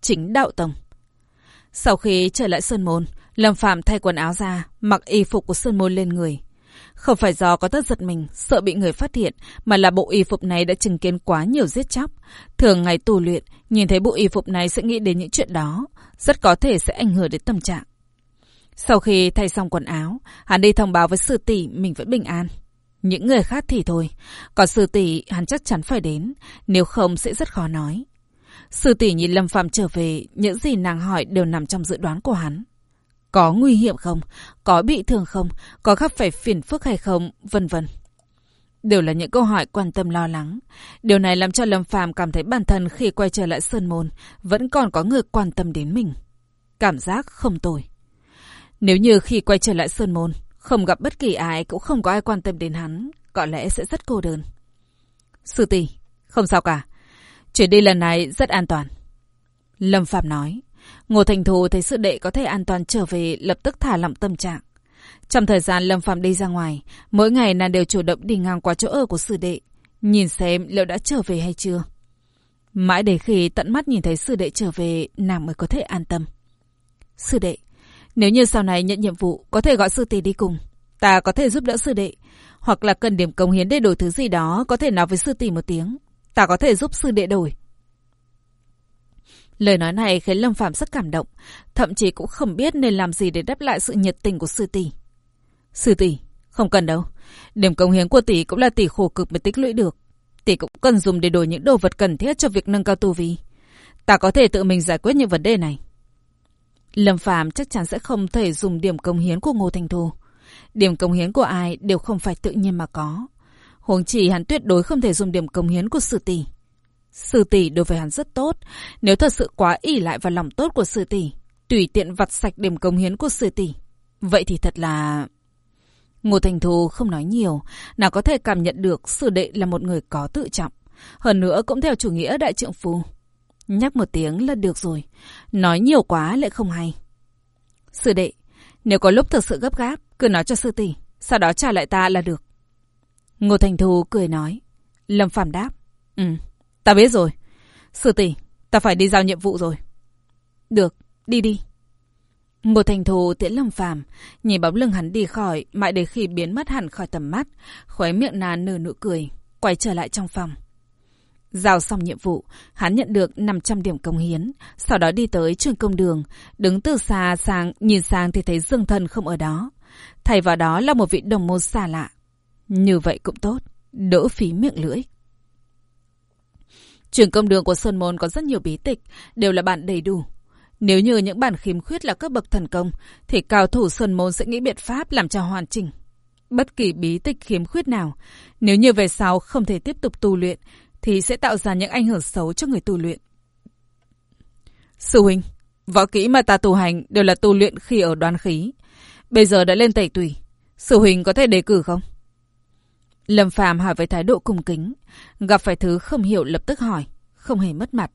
chính đạo tông. Sau khi trở lại Sơn Môn, Lâm Phạm thay quần áo ra, mặc y phục của Sơn Môn lên người. Không phải do có tất giật mình, sợ bị người phát hiện, mà là bộ y phục này đã chứng kiến quá nhiều giết chóc. Thường ngày tu luyện, nhìn thấy bộ y phục này sẽ nghĩ đến những chuyện đó, rất có thể sẽ ảnh hưởng đến tâm trạng. Sau khi thay xong quần áo, hắn đi thông báo với sư tỷ mình vẫn bình an. Những người khác thì thôi, còn sư tỷ hắn chắc chắn phải đến, nếu không sẽ rất khó nói. Sư tỷ nhìn Lâm Phạm trở về, những gì nàng hỏi đều nằm trong dự đoán của hắn. Có nguy hiểm không? Có bị thương không? Có gặp phải phiền phức hay không? Vân vân. Đều là những câu hỏi quan tâm lo lắng. Điều này làm cho Lâm Phàm cảm thấy bản thân khi quay trở lại Sơn Môn vẫn còn có người quan tâm đến mình. Cảm giác không tồi. Nếu như khi quay trở lại Sơn Môn, không gặp bất kỳ ai cũng không có ai quan tâm đến hắn, có lẽ sẽ rất cô đơn. Sư tỷ, không sao cả. Chuyến đi lần này rất an toàn. Lâm Phạm nói. Ngô Thành Thù thấy sư đệ có thể an toàn trở về lập tức thả lỏng tâm trạng. Trong thời gian Lâm Phạm đi ra ngoài, mỗi ngày nàng đều chủ động đi ngang qua chỗ ở của sư đệ, nhìn xem liệu đã trở về hay chưa. Mãi để khi tận mắt nhìn thấy sư đệ trở về, nàng mới có thể an tâm. Sư đệ, nếu như sau này nhận nhiệm vụ, có thể gọi sư tỷ đi cùng. Ta có thể giúp đỡ sư đệ. Hoặc là cần điểm công hiến để đổi thứ gì đó, có thể nói với sư tỷ một tiếng. Ta có thể giúp sư đệ đổi. Lời nói này khiến Lâm Phạm rất cảm động, thậm chí cũng không biết nên làm gì để đáp lại sự nhiệt tình của sư tỷ. Sư tỷ, không cần đâu. Điểm công hiến của tỷ cũng là tỷ khổ cực mới tích lũy được. Tỷ cũng cần dùng để đổi những đồ vật cần thiết cho việc nâng cao tu vi. Ta có thể tự mình giải quyết những vấn đề này. Lâm Phạm chắc chắn sẽ không thể dùng điểm công hiến của Ngô Thành Thu. Điểm công hiến của ai đều không phải tự nhiên mà có. Huống chỉ hắn tuyệt đối không thể dùng điểm công hiến của sư tỷ. Sư tỷ đối với hắn rất tốt. Nếu thật sự quá ỷ lại vào lòng tốt của sư tỷ, tùy tiện vặt sạch điểm công hiến của sư tỷ, vậy thì thật là... Ngô Thành Thu không nói nhiều, nào có thể cảm nhận được sư đệ là một người có tự trọng. Hơn nữa cũng theo chủ nghĩa đại trượng phu. Nhắc một tiếng là được rồi. Nói nhiều quá lại không hay. Sư đệ, nếu có lúc thực sự gấp gáp, cứ nói cho sư tỷ, sau đó trả lại ta là được. Ngô Thành Thu cười nói. Lâm Phạm đáp. Ừ, ta biết rồi. Sư tỷ, ta phải đi giao nhiệm vụ rồi. Được, đi đi. Ngô Thành Thu tiễn Lâm Phạm, nhìn bóng lưng hắn đi khỏi, mãi đến khi biến mất hẳn khỏi tầm mắt, khóe miệng nàng nở nụ cười, quay trở lại trong phòng. Giao xong nhiệm vụ, hắn nhận được 500 điểm công hiến, sau đó đi tới trường công đường, đứng từ xa sang, nhìn sang thì thấy Dương Thần không ở đó. Thay vào đó là một vị đồng môn xa lạ. Như vậy cũng tốt, đỡ phí miệng lưỡi. Trường công đường của Sơn Môn có rất nhiều bí tịch, đều là bản đầy đủ. Nếu như những bản khiếm khuyết là cấp bậc thần công, thì cao thủ Sơn Môn sẽ nghĩ biện pháp làm cho hoàn chỉnh. Bất kỳ bí tịch khiếm khuyết nào, nếu như về sau không thể tiếp tục tu luyện, thì sẽ tạo ra những ảnh hưởng xấu cho người tu luyện. Sư huynh, võ kỹ mà ta tu hành đều là tu luyện khi ở đoán khí. Bây giờ đã lên tẩy tùy. Sư huynh có thể đề cử không? Lâm Phàm hỏi với thái độ cung kính, gặp phải thứ không hiểu lập tức hỏi, không hề mất mặt.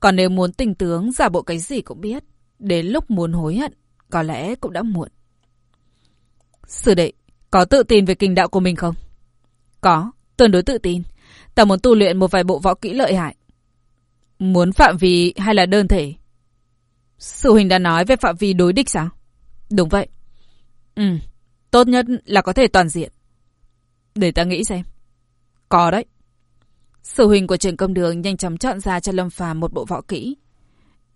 Còn nếu muốn tình tướng giả bộ cái gì cũng biết, đến lúc muốn hối hận, có lẽ cũng đã muộn. Sư đệ, có tự tin về kinh đạo của mình không? Có, tương đối tự tin. Ta muốn tu luyện một vài bộ võ kỹ lợi hại. Muốn phạm vi hay là đơn thể? Sư huynh đã nói về phạm vi đối địch sao? Đúng vậy. Ừ, tốt nhất là có thể toàn diện. Để ta nghĩ xem. Có đấy. Sư huynh của trường công đường nhanh chóng chọn ra cho Lâm Phàm một bộ võ kỹ.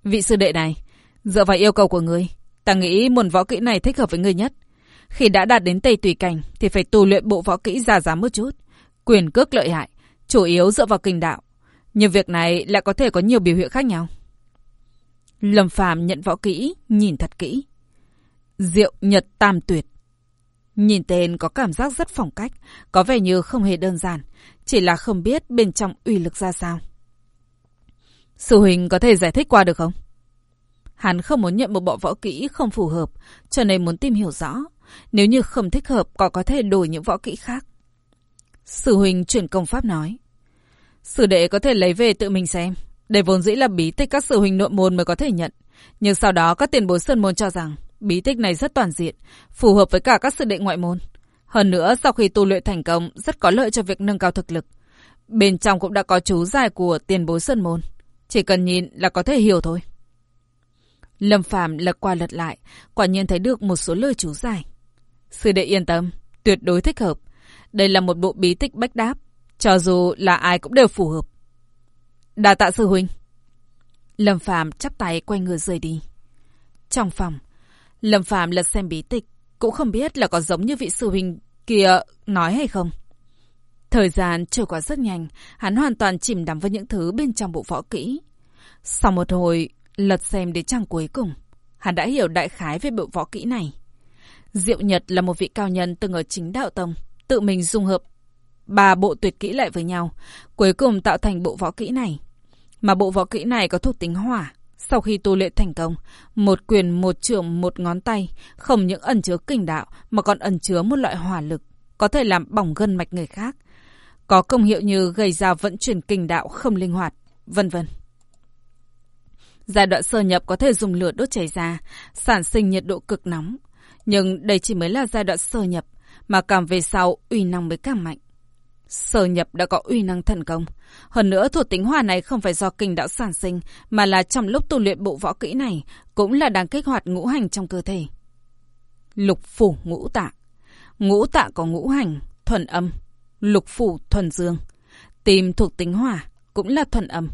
Vị sư đệ này, dựa vào yêu cầu của ngươi, ta nghĩ một võ kỹ này thích hợp với ngươi nhất. Khi đã đạt đến tây tùy cảnh thì phải tu luyện bộ võ kỹ già giá một chút. Quyền cước lợi hại, chủ yếu dựa vào kinh đạo. Nhưng việc này lại có thể có nhiều biểu hiện khác nhau. Lâm Phàm nhận võ kỹ, nhìn thật kỹ. Diệu Nhật Tam Tuyệt. Nhìn tên có cảm giác rất phong cách, có vẻ như không hề đơn giản, chỉ là không biết bên trong uy lực ra sao. Sư huynh có thể giải thích qua được không? Hắn không muốn nhận một bộ võ kỹ không phù hợp, cho nên muốn tìm hiểu rõ. Nếu như không thích hợp, có có thể đổi những võ kỹ khác. Sư huynh chuyển công pháp nói. Sư đệ có thể lấy về tự mình xem. Để vốn dĩ là bí tích các sư huynh nội môn mới có thể nhận. Nhưng sau đó các tiền bối sơn môn cho rằng bí tích này rất toàn diện, phù hợp với cả các sư đệ ngoại môn. Hơn nữa, sau khi tu luyện thành công, rất có lợi cho việc nâng cao thực lực. Bên trong cũng đã có chú giải của tiền bối sơn môn. Chỉ cần nhìn là có thể hiểu thôi. Lâm Phàm lật qua lật lại, quả nhiên thấy được một số lời chú giải. Sư đệ yên tâm, tuyệt đối thích hợp. Đây là một bộ bí tích bách đáp, cho dù là ai cũng đều phù hợp. Đà tạ sư huynh. Lâm Phàm chắp tay quay người rời đi. Trong phòng, Lâm Phàm lật xem bí tịch, cũng không biết là có giống như vị sư huynh kia nói hay không. Thời gian trôi qua rất nhanh, hắn hoàn toàn chìm đắm với những thứ bên trong bộ võ kỹ. Sau một hồi, lật xem đến trang cuối cùng, hắn đã hiểu đại khái về bộ võ kỹ này. Diệu Nhật là một vị cao nhân từng ở chính đạo tông, tự mình dung hợp ba bộ tuyệt kỹ lại với nhau, cuối cùng tạo thành bộ võ kỹ này. Mà bộ võ kỹ này có thuộc tính hỏa. Sau khi tu luyện thành công, một quyền một trường một ngón tay, không những ẩn chứa kinh đạo mà còn ẩn chứa một loại hỏa lực, có thể làm bỏng gân mạch người khác. Có công hiệu như gây ra vận chuyển kinh đạo không linh hoạt, vân vân. Giai đoạn sơ nhập có thể dùng lửa đốt cháy ra, sản sinh nhiệt độ cực nóng. Nhưng đây chỉ mới là giai đoạn sơ nhập, mà càng về sau uy năng mới càng mạnh. Sở nhập đã có uy năng thần công. Hơn nữa thuộc tính hỏa này không phải do kinh đạo sản sinh, mà là trong lúc tu luyện bộ võ kỹ này, cũng là đang kích hoạt ngũ hành trong cơ thể. Lục phủ ngũ tạ. Ngũ tạ có ngũ hành, thuần âm. Lục phủ thuần dương. Tìm thuộc tính hỏa, cũng là thuần âm.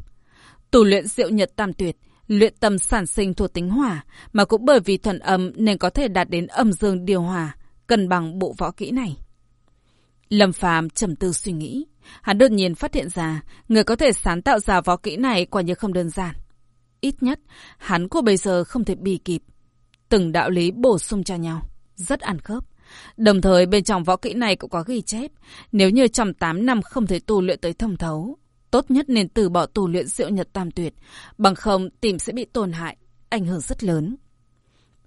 Tu luyện diệu nhật tam tuyệt, luyện tâm sản sinh thuộc tính hỏa, mà cũng bởi vì thuần âm nên có thể đạt đến âm dương điều hòa, cân bằng bộ võ kỹ này. Lâm Phàm trầm tư suy nghĩ, hắn đột nhiên phát hiện ra, người có thể sáng tạo ra võ kỹ này quả như không đơn giản. Ít nhất, hắn của bây giờ không thể bì kịp. Từng đạo lý bổ sung cho nhau, rất ăn khớp. Đồng thời bên trong võ kỹ này cũng có ghi chép, nếu như trong 8 năm không thể tu luyện tới thông thấu, tốt nhất nên từ bỏ tu luyện diệu nhật tam tuyệt, bằng không tìm sẽ bị tổn hại, ảnh hưởng rất lớn.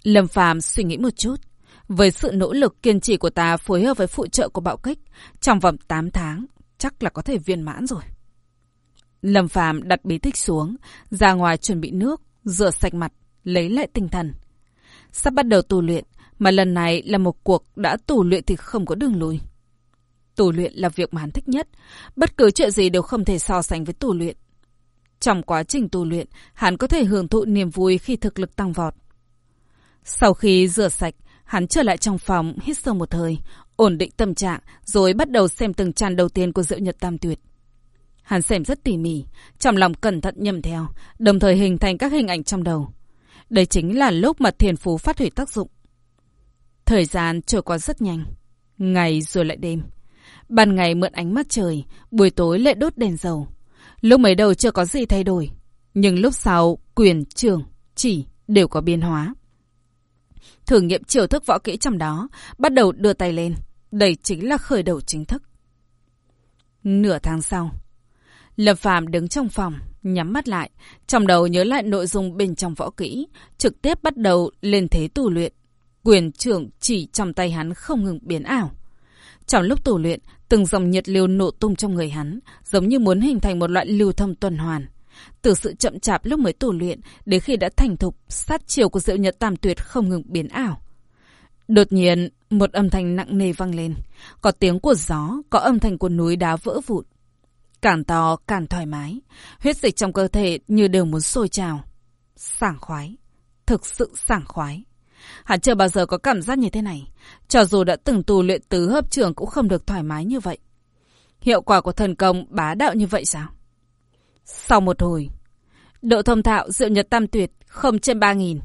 Lâm Phàm suy nghĩ một chút, với sự nỗ lực kiên trì của ta phối hợp với phụ trợ của bạo kích, trong vòng 8 tháng, chắc là có thể viên mãn rồi. Lâm Phàm đặt bí tích xuống, ra ngoài chuẩn bị nước, rửa sạch mặt, lấy lại tinh thần. Sắp bắt đầu tu luyện, mà lần này là một cuộc đã tu luyện thì không có đường lùi. Tu luyện là việc mà hắn thích nhất, bất cứ chuyện gì đều không thể so sánh với tu luyện. Trong quá trình tu luyện, hắn có thể hưởng thụ niềm vui khi thực lực tăng vọt. Sau khi rửa sạch, Hắn trở lại trong phòng, hít sâu một hơi, ổn định tâm trạng, rồi bắt đầu xem từng tràn đầu tiên của Diệu Nhật Tam Tuyệt. Hắn xem rất tỉ mỉ, trong lòng cẩn thận nhầm theo, đồng thời hình thành các hình ảnh trong đầu. Đây chính là lúc mà thiền phú phát huy tác dụng. Thời gian trôi qua rất nhanh, ngày rồi lại đêm. Ban ngày mượn ánh mắt trời, buổi tối lại đốt đèn dầu. Lúc mới đầu chưa có gì thay đổi, nhưng lúc sau quyền, trường, chỉ đều có biến hóa thử nghiệm chiều thức võ kỹ trong đó, bắt đầu đưa tay lên. Đây chính là khởi đầu chính thức. Nửa tháng sau, Lâm Phàm đứng trong phòng, nhắm mắt lại, trong đầu nhớ lại nội dung bên trong võ kỹ, trực tiếp bắt đầu lên thế tu luyện. Quyền trưởng chỉ trong tay hắn không ngừng biến ảo. Trong lúc tù luyện, từng dòng nhiệt lưu nổ tung trong người hắn, giống như muốn hình thành một loại lưu thông tuần hoàn. Từ sự chậm chạp lúc mới tu luyện đến khi đã thành thục, sát chiều của diệu nhật tam tuyệt không ngừng biến ảo. Đột nhiên, một âm thanh nặng nề vang lên. Có tiếng của gió, có âm thanh của núi đá vỡ vụn. Càng to, càng thoải mái. Huyết dịch trong cơ thể như đều muốn sôi trào. Sảng khoái. Thực sự sảng khoái. Hắn chưa bao giờ có cảm giác như thế này. Cho dù đã từng tu luyện tứ hấp trường cũng không được thoải mái như vậy. Hiệu quả của thần công bá đạo như vậy sao? Sau một hồi, độ thông thạo diệu nhật tam tuyệt không trên ba nghìn.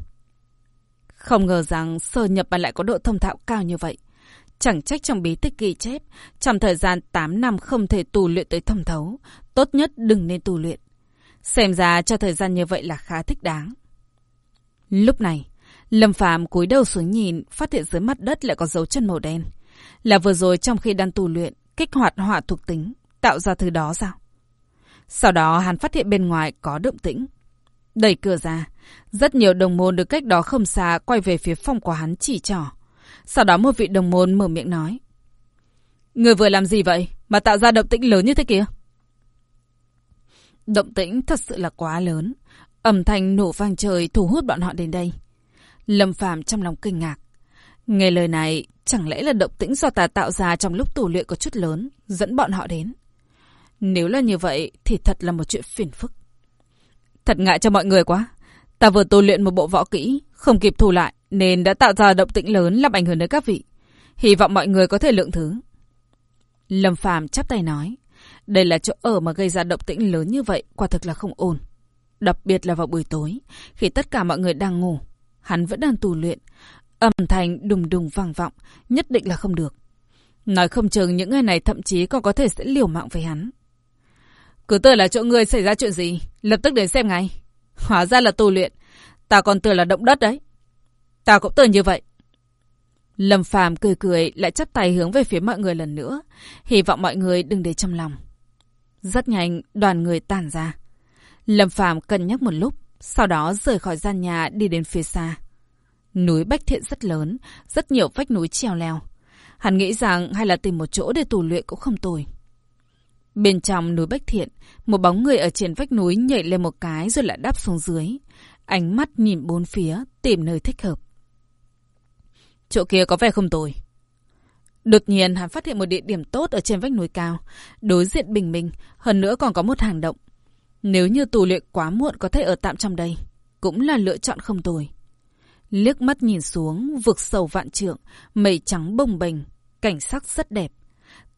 Không ngờ rằng sơ nhập mà lại có độ thông thạo cao như vậy. Chẳng trách trong bí tích ghi chép, trong thời gian 8 năm không thể tu luyện tới thông thấu, tốt nhất đừng nên tu luyện. Xem ra cho thời gian như vậy là khá thích đáng. Lúc này, Lâm Phàm cúi đầu xuống nhìn, phát hiện dưới mặt đất lại có dấu chân màu đen. Là vừa rồi trong khi đang tu luyện, kích hoạt hỏa thuộc tính, tạo ra thứ đó sao? Sau đó hắn phát hiện bên ngoài có động tĩnh. Đẩy cửa ra, rất nhiều đồng môn được cách đó không xa quay về phía phòng của hắn chỉ trỏ. Sau đó một vị đồng môn mở miệng nói. Người vừa làm gì vậy mà tạo ra động tĩnh lớn như thế kia? Động tĩnh thật sự là quá lớn. Âm thanh nổ vang trời thu hút bọn họ đến đây. Lâm Phàm trong lòng kinh ngạc. Nghe lời này, chẳng lẽ là động tĩnh do ta tạo ra trong lúc tù luyện có chút lớn, dẫn bọn họ đến. Nếu là như vậy, thì thật là một chuyện phiền phức. Thật ngại cho mọi người quá. Ta vừa tu luyện một bộ võ kỹ, không kịp thu lại, nên đã tạo ra động tĩnh lớn làm ảnh hưởng đến các vị. Hy vọng mọi người có thể lượng thứ. Lâm Phàm chắp tay nói. Đây là chỗ ở mà gây ra động tĩnh lớn như vậy, quả thực là không ổn. Đặc biệt là vào buổi tối, khi tất cả mọi người đang ngủ, hắn vẫn đang tu luyện. Âm thanh đùng đùng vang vọng, nhất định là không được. Nói không chừng những người này thậm chí còn có thể sẽ liều mạng với hắn. Cứ tưởng là chỗ ngươi xảy ra chuyện gì, lập tức đến xem ngay. Hóa ra là tu luyện, ta còn tưởng là động đất đấy. Ta cũng tưởng như vậy. Lâm Phàm cười cười lại chắp tay hướng về phía mọi người lần nữa, hy vọng mọi người đừng để trong lòng. Rất nhanh, đoàn người tàn ra. Lâm Phàm cân nhắc một lúc, sau đó rời khỏi gian nhà đi đến phía xa. Núi Bách Thiện rất lớn, rất nhiều vách núi treo leo. Hắn nghĩ rằng hay là tìm một chỗ để tù luyện cũng không tồi. Bên trong núi Bách Thiện, một bóng người ở trên vách núi nhảy lên một cái rồi lại đáp xuống dưới. Ánh mắt nhìn bốn phía, tìm nơi thích hợp. Chỗ kia có vẻ không tồi. Đột nhiên hắn phát hiện một địa điểm tốt ở trên vách núi cao, đối diện bình minh, hơn nữa còn có một hàng động. Nếu như tù luyện quá muộn có thể ở tạm trong đây, cũng là lựa chọn không tồi. Liếc mắt nhìn xuống, vực sầu vạn trượng, mây trắng bồng bềnh, cảnh sắc rất đẹp.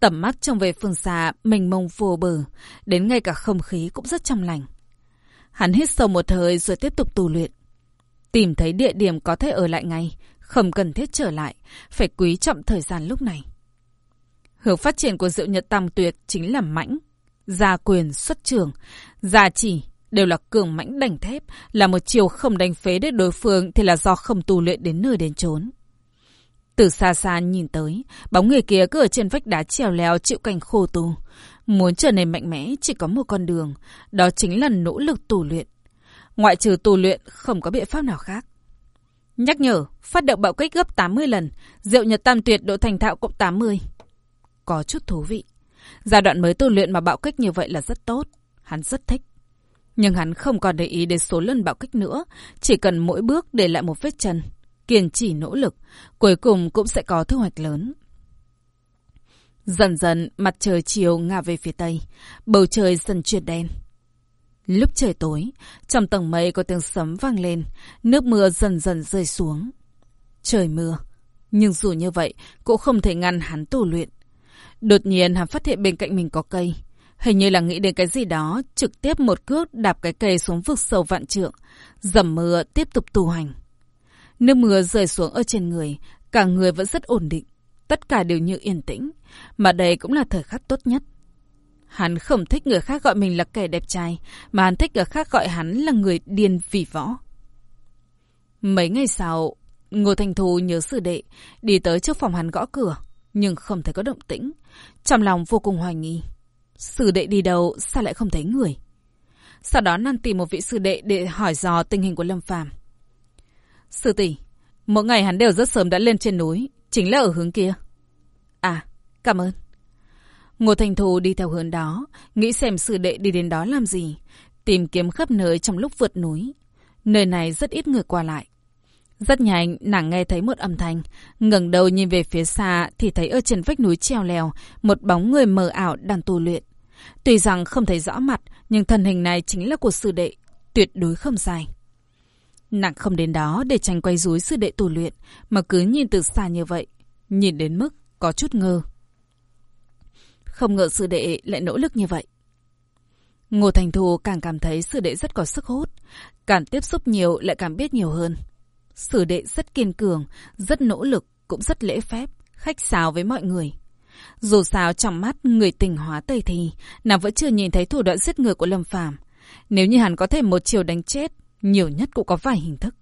Tầm mắt trông về phương xa, mênh mông vô bờ, đến ngay cả không khí cũng rất trong lành. Hắn hít sâu một hơi rồi tiếp tục tù luyện. Tìm thấy địa điểm có thể ở lại ngay, không cần thiết trở lại, phải quý trọng thời gian lúc này. Hướng phát triển của diệu nhật tam tuyệt chính là mãnh, gia quyền xuất trường, gia chỉ đều là cường mãnh đành thép, là một chiều không đánh phế để đối phương thì là do không tu luyện đến nơi đến chốn. Từ xa xa nhìn tới, bóng người kia cứ ở trên vách đá trèo leo chịu cảnh khô tù. Muốn trở nên mạnh mẽ chỉ có một con đường, đó chính là nỗ lực tu luyện. Ngoại trừ tu luyện không có biện pháp nào khác. Nhắc nhở, phát động bạo kích gấp 80 lần, diệu nhật tam tuyệt độ thành thạo cũng 80. Có chút thú vị. Giai đoạn mới tu luyện mà bạo kích như vậy là rất tốt. Hắn rất thích. Nhưng hắn không còn để ý đến số lần bạo kích nữa. Chỉ cần mỗi bước để lại một vết chân. Kiên trì nỗ lực. Cuối cùng cũng sẽ có thu hoạch lớn. Dần dần, mặt trời chiều ngả về phía tây. Bầu trời dần chuyển đen. Lúc trời tối, trong tầng mây có tiếng sấm vang lên, nước mưa dần dần rơi xuống. Trời mưa, nhưng dù như vậy cũng không thể ngăn hắn tu luyện. Đột nhiên hắn phát hiện bên cạnh mình có cây. Hình như là nghĩ đến cái gì đó, trực tiếp một cước đạp cái cây xuống vực sâu vạn trượng, dầm mưa tiếp tục tu hành. Nước mưa rơi xuống ở trên người, cả người vẫn rất ổn định, tất cả đều như yên tĩnh, mà đây cũng là thời khắc tốt nhất. Hắn không thích người khác gọi mình là kẻ đẹp trai, mà hắn thích người khác gọi hắn là người điên vì võ. Mấy ngày sau, Ngô Thành Thù nhớ sự đệ, đi tới trước phòng hắn gõ cửa, nhưng không thấy có động tĩnh. Trong lòng vô cùng hoài nghi. Sư đệ đi đâu, sao lại không thấy người? Sau đó nàng tìm một vị sư đệ để hỏi dò tình hình của Lâm Phàm. Sư tỷ, mỗi ngày hắn đều rất sớm đã lên trên núi, chính là ở hướng kia. À, cảm ơn. Ngô Thành Thù đi theo hướng đó, nghĩ xem sư đệ đi đến đó làm gì, tìm kiếm khắp nơi trong lúc vượt núi. Nơi này rất ít người qua lại. Rất nhanh, nàng nghe thấy một âm thanh, ngẩng đầu nhìn về phía xa thì thấy ở trên vách núi treo leo, một bóng người mờ ảo đang tu luyện. Tuy rằng không thấy rõ mặt, nhưng thân hình này chính là của sư đệ, tuyệt đối không sai. Nàng không đến đó để tranh quay rối sư đệ tu luyện, mà cứ nhìn từ xa như vậy, nhìn đến mức có chút ngơ. Không ngờ sư đệ lại nỗ lực như vậy. Ngô Thành Thù càng cảm thấy sư đệ rất có sức hút. Càng tiếp xúc nhiều lại càng biết nhiều hơn. Sư đệ rất kiên cường, rất nỗ lực, cũng rất lễ phép, khách sáo với mọi người. Dù sao trong mắt người tình hóa Tây thì, nàng vẫn chưa nhìn thấy thủ đoạn giết người của Lâm Phàm. Nếu như hắn có thể một chiều đánh chết, nhiều nhất cũng có vài hình thức.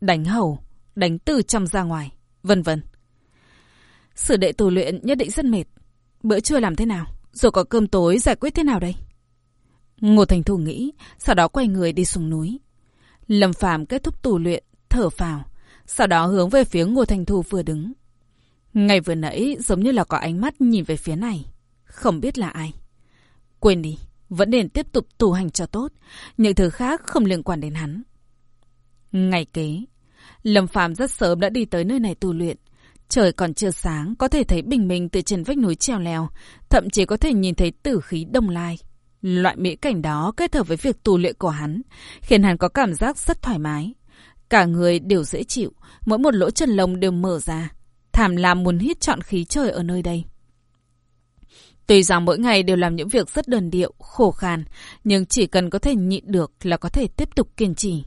Đánh hầu, đánh từ trong ra ngoài, vân vân. Sử đệ tù luyện nhất định rất mệt. Bữa trưa làm thế nào? Rồi có cơm tối giải quyết thế nào đây? Ngô Thành Thu nghĩ, sau đó quay người đi xuống núi. Lâm Phàm kết thúc tù luyện, thở phào, sau đó hướng về phía Ngô Thành Thu vừa đứng. Ngày vừa nãy giống như là có ánh mắt nhìn về phía này. Không biết là ai. Quên đi, vẫn nên tiếp tục tu hành cho tốt. Những thứ khác không liên quan đến hắn. Ngày kế, Lâm Phàm rất sớm đã đi tới nơi này tu luyện. Trời còn chưa sáng, có thể thấy bình minh từ trên vách núi treo leo, thậm chí có thể nhìn thấy tử khí đông lai. Loại mỹ cảnh đó kết hợp với việc tu luyện của hắn, khiến hắn có cảm giác rất thoải mái. Cả người đều dễ chịu, mỗi một lỗ chân lông đều mở ra. Thảm làm muốn hít trọn khí trời ở nơi đây. Tuy rằng mỗi ngày đều làm những việc rất đơn điệu, khổ khàn, nhưng chỉ cần có thể nhịn được là có thể tiếp tục kiên trì.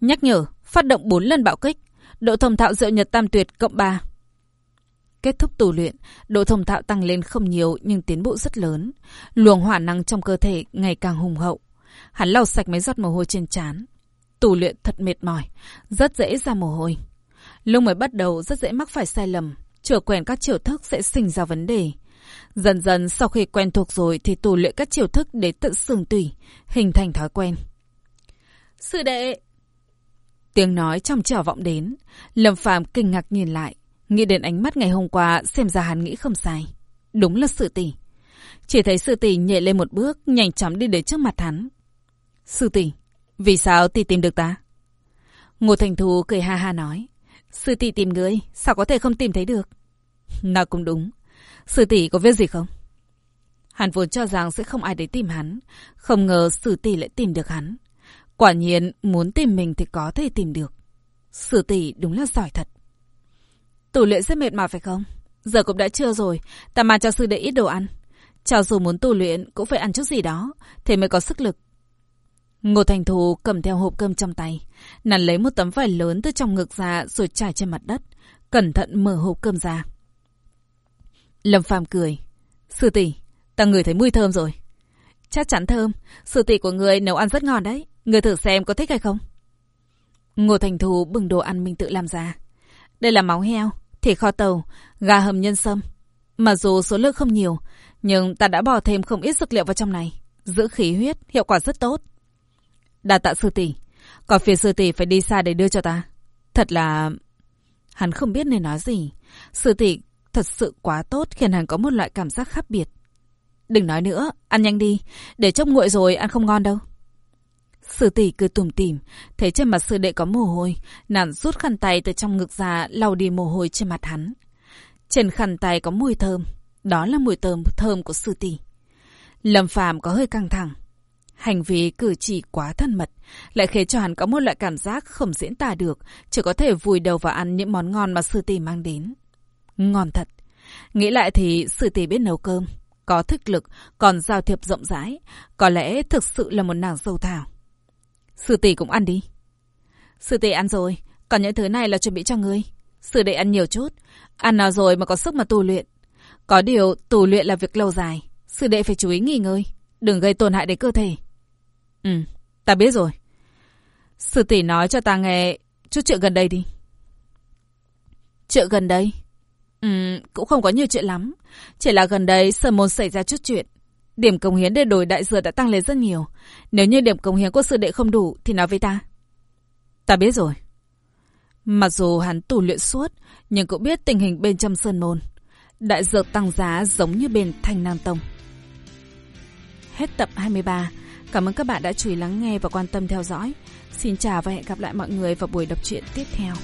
Nhắc nhở, phát động 4 lần bạo kích, độ thông thạo diệu nhật tam tuyệt cộng 3. Kết thúc tù luyện, độ thông thạo tăng lên không nhiều nhưng tiến bộ rất lớn. Luồng hỏa năng trong cơ thể ngày càng hùng hậu. Hắn lau sạch mấy giọt mồ hôi trên trán. Tù luyện thật mệt mỏi, rất dễ ra mồ hôi. Lúc mới bắt đầu rất dễ mắc phải sai lầm, chưa quen các chiều thức sẽ sinh ra vấn đề. Dần dần sau khi quen thuộc rồi thì tù luyện các chiều thức để tự sừng tùy, hình thành thói quen. Sư đệ! Tiếng nói trong trẻo vọng đến, Lâm Phàm kinh ngạc nhìn lại, nghĩ đến ánh mắt ngày hôm qua xem ra hắn nghĩ không sai. Đúng là sư tỷ. Chỉ thấy sư tỷ nhảy lên một bước, nhanh chóng đi đến trước mặt hắn. Sư tỷ, vì sao tỷ tìm được ta? Ngô Thành Thù cười ha ha nói. Sư tỷ tìm người, sao có thể không tìm thấy được? Nào cũng đúng. Sư tỷ có việc gì không? Hắn vốn cho rằng sẽ không ai đến tìm hắn. Không ngờ sư tỷ lại tìm được hắn. Quả nhiên, muốn tìm mình thì có thể tìm được. Sư tỷ đúng là giỏi thật. Tủ luyện rất mệt mỏi phải không? Giờ cũng đã trưa rồi, ta mang cho sư đệ ít đồ ăn. Cho dù muốn tu luyện cũng phải ăn chút gì đó, thế mới có sức lực. Ngô Thành Thù cầm theo hộp cơm trong tay, nàng lấy một tấm vải lớn từ trong ngực ra rồi trải trên mặt đất, cẩn thận mở hộp cơm ra. Lâm Phàm cười, sư tỷ, ta ngửi thấy mùi thơm rồi. Chắc chắn thơm, sư tỷ của người nấu ăn rất ngon đấy, người thử xem có thích hay không. Ngô Thành Thù bừng đồ ăn mình tự làm ra. Đây là máu heo, thịt kho tàu, gà hầm nhân sâm. Mặc dù số lượng không nhiều, nhưng ta đã bỏ thêm không ít dược liệu vào trong này, giữ khí huyết, hiệu quả rất tốt. Đa tạ sư tỷ. Còn phía sư tỷ phải đi xa để đưa cho ta. Thật là... Hắn không biết nên nói gì. Sư tỷ thật sự quá tốt khiến hắn có một loại cảm giác khác biệt. Đừng nói nữa, ăn nhanh đi. Để chốc nguội rồi ăn không ngon đâu. Sư tỷ cười tủm tỉm, thấy trên mặt sư đệ có mồ hôi, nàng rút khăn tay từ trong ngực ra lau đi mồ hôi trên mặt hắn. Trên khăn tay có mùi thơm, đó là mùi thơm thơm của sư tỷ. Lâm Phàm có hơi căng thẳng, Hành vi cử chỉ quá thân mật, lại khiến cho hắn có một loại cảm giác không diễn tả được, chỉ có thể vùi đầu vào ăn những món ngon mà sư tỷ mang đến. Ngon thật. Nghĩ lại thì sư tỷ biết nấu cơm, có thức lực, còn giao thiệp rộng rãi, có lẽ thực sự là một nàng dâu thảo. Sư tỷ cũng ăn đi. Sư tỷ ăn rồi, còn những thứ này là chuẩn bị cho ngươi. Sư đệ ăn nhiều chút, ăn nào rồi mà có sức mà tu luyện. Có điều, tu luyện là việc lâu dài, sư đệ phải chú ý nghỉ ngơi, đừng gây tổn hại đến cơ thể. Ừ, ta biết rồi. Sư tỷ nói cho ta nghe chút chuyện gần đây đi. Chuyện gần đây? Ừ, cũng không có nhiều chuyện lắm. Chỉ là gần đây sở môn xảy ra chút chuyện. Điểm công hiến để đổi đại dược đã tăng lên rất nhiều. Nếu như điểm công hiến của sư đệ không đủ thì nói với ta. Ta biết rồi. Mặc dù hắn tù luyện suốt, nhưng cũng biết tình hình bên trong sơn môn. Đại dược tăng giá giống như bên thanh nam tông. Hết tập 23. Cảm ơn các bạn đã chú ý lắng nghe và quan tâm theo dõi. Xin chào và hẹn gặp lại mọi người vào buổi đọc truyện tiếp theo.